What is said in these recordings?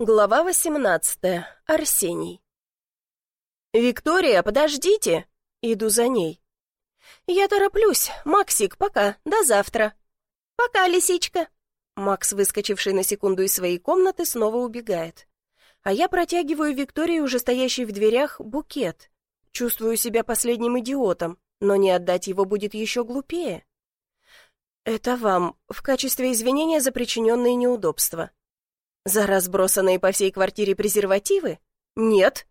Глава 18. Арсений. «Виктория, подождите!» Иду за ней. «Я тороплюсь. Максик, пока. До завтра». «Пока, лисичка». Макс, выскочивший на секунду из своей комнаты, снова убегает. А я протягиваю Виктории, уже стоящей в дверях, букет. Чувствую себя последним идиотом, но не отдать его будет еще глупее. «Это вам, в качестве извинения за причиненные неудобства». За разбросанные по всей квартире презервативы? Нет.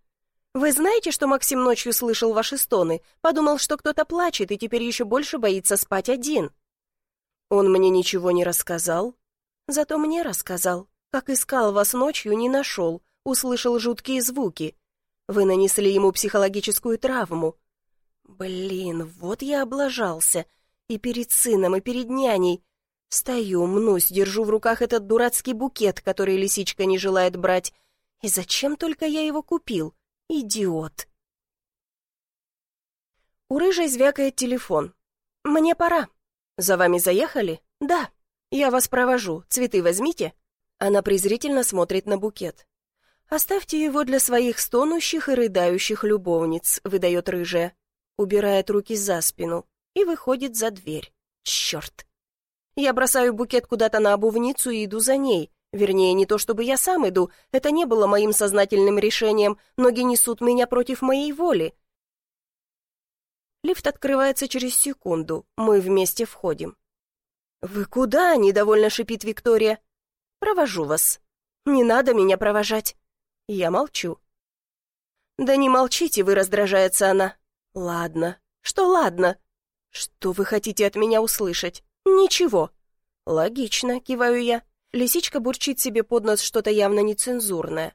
Вы знаете, что Максим ночью слышал ваши стоны, подумал, что кто-то плачет и теперь еще больше боится спать один? Он мне ничего не рассказал. Зато мне рассказал. Как искал вас ночью, не нашел, услышал жуткие звуки. Вы нанесли ему психологическую травму. Блин, вот я облажался. И перед сыном, и перед няней. Стою, мнусь, держу в руках этот дурацкий букет, который лисичка не желает брать. И зачем только я его купил? Идиот. У рыжей звякает телефон. «Мне пора. За вами заехали?» «Да. Я вас провожу. Цветы возьмите». Она презрительно смотрит на букет. «Оставьте его для своих стонущих и рыдающих любовниц», — выдает рыжая. Убирает руки за спину и выходит за дверь. «Черт!» Я бросаю букет куда-то на обувницу и иду за ней. Вернее, не то чтобы я сам иду, это не было моим сознательным решением, ноги несут меня против моей воли. Лифт открывается через секунду, мы вместе входим. «Вы куда?» — недовольно шипит Виктория. «Провожу вас». «Не надо меня провожать». Я молчу. «Да не молчите вы», — раздражается она. «Ладно. Что ладно? Что вы хотите от меня услышать?» «Ничего». «Логично», — киваю я. Лисичка бурчит себе под нос что-то явно нецензурное.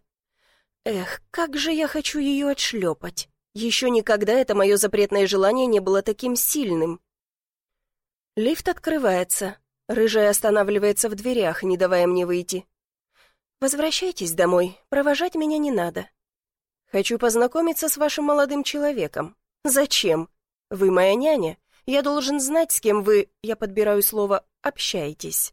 «Эх, как же я хочу ее отшлепать! Еще никогда это мое запретное желание не было таким сильным». Лифт открывается. Рыжая останавливается в дверях, не давая мне выйти. «Возвращайтесь домой, провожать меня не надо. Хочу познакомиться с вашим молодым человеком. Зачем? Вы моя няня. Я должен знать, с кем вы, я подбираю слово, общаетесь.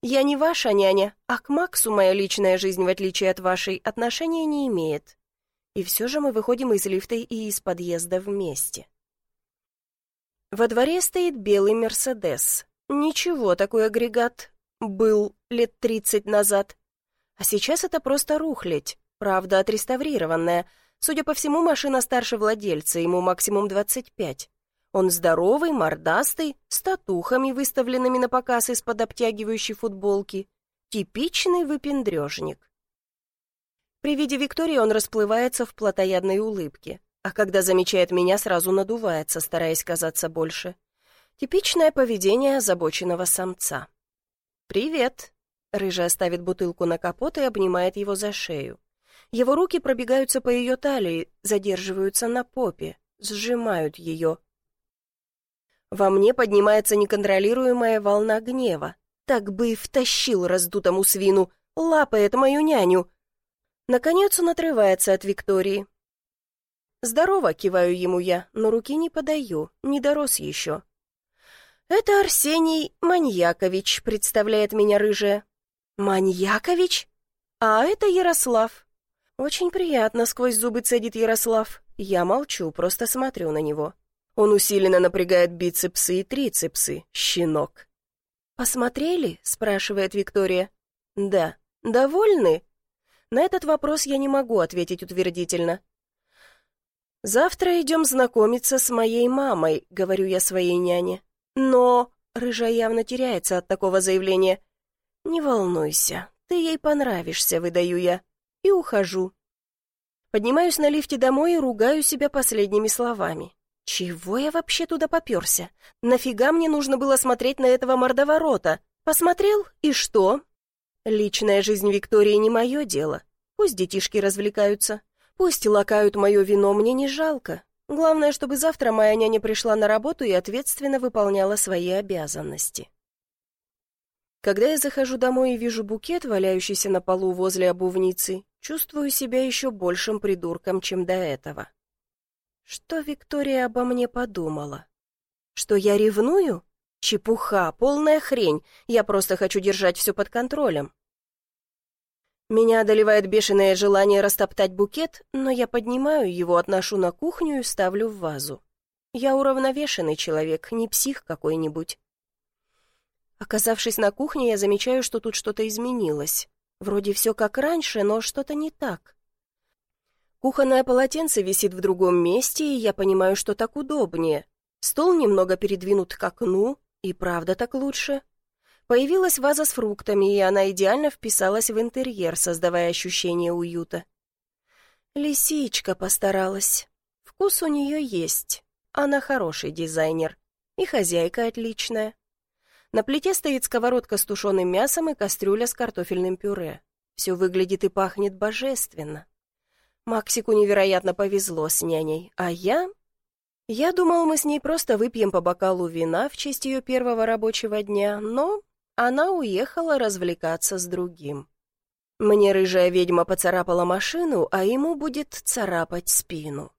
Я не ваша няня, а к Максу моя личная жизнь, в отличие от вашей, отношения не имеет. И все же мы выходим из лифта и из подъезда вместе. Во дворе стоит белый «Мерседес». Ничего, такой агрегат был лет тридцать назад. А сейчас это просто рухлядь, правда, отреставрированная. Судя по всему, машина старше владельца, ему максимум двадцать пять. Он здоровый, мордастый, с татухами, выставленными на показ из-под обтягивающей футболки. Типичный выпендрежник. При виде Виктории он расплывается в плотоядной улыбке, а когда замечает меня, сразу надувается, стараясь казаться больше. Типичное поведение озабоченного самца. «Привет!» Рыжая ставит бутылку на капот и обнимает его за шею. Его руки пробегаются по ее талии, задерживаются на попе, сжимают ее, во мне поднимается неконтролируемая волна гнева. Так бы и втащил раздутому свину, лапает мою няню. Наконец он отрывается от Виктории. «Здорово», — киваю ему я, но руки не подаю, не дорос еще. «Это Арсений Маньякович», — представляет меня рыжая. «Маньякович? А это Ярослав». «Очень приятно», — сквозь зубы цедит Ярослав. Я молчу, просто смотрю на него. Он усиленно напрягает бицепсы и трицепсы, щенок. «Посмотрели?» — спрашивает Виктория. «Да». «Довольны?» На этот вопрос я не могу ответить утвердительно. «Завтра идем знакомиться с моей мамой», — говорю я своей няне. «Но...» — рыжая явно теряется от такого заявления. «Не волнуйся, ты ей понравишься», — выдаю я. И ухожу. Поднимаюсь на лифте домой и ругаю себя последними словами. Чего я вообще туда поперся? Нафига мне нужно было смотреть на этого мордоворота? Посмотрел, и что? Личная жизнь Виктории не мое дело. Пусть детишки развлекаются. Пусть лакают мое вино, мне не жалко. Главное, чтобы завтра моя няня пришла на работу и ответственно выполняла свои обязанности. Когда я захожу домой и вижу букет, валяющийся на полу возле обувницы, чувствую себя еще большим придурком, чем до этого. Что Виктория обо мне подумала? Что я ревную? Чепуха, полная хрень. Я просто хочу держать все под контролем. Меня одолевает бешеное желание растоптать букет, но я поднимаю его, отношу на кухню и ставлю в вазу. Я уравновешенный человек, не псих какой-нибудь. Оказавшись на кухне, я замечаю, что тут что-то изменилось. Вроде все как раньше, но что-то не так. Кухонное полотенце висит в другом месте, и я понимаю, что так удобнее. Стол немного передвинут к окну, и правда так лучше. Появилась ваза с фруктами, и она идеально вписалась в интерьер, создавая ощущение уюта. Лисичка постаралась. Вкус у нее есть. Она хороший дизайнер. И хозяйка отличная. На плите стоит сковородка с тушеным мясом и кастрюля с картофельным пюре. Все выглядит и пахнет божественно. Максику невероятно повезло с няней, а я... Я думал, мы с ней просто выпьем по бокалу вина в честь ее первого рабочего дня, но она уехала развлекаться с другим. Мне рыжая ведьма поцарапала машину, а ему будет царапать спину.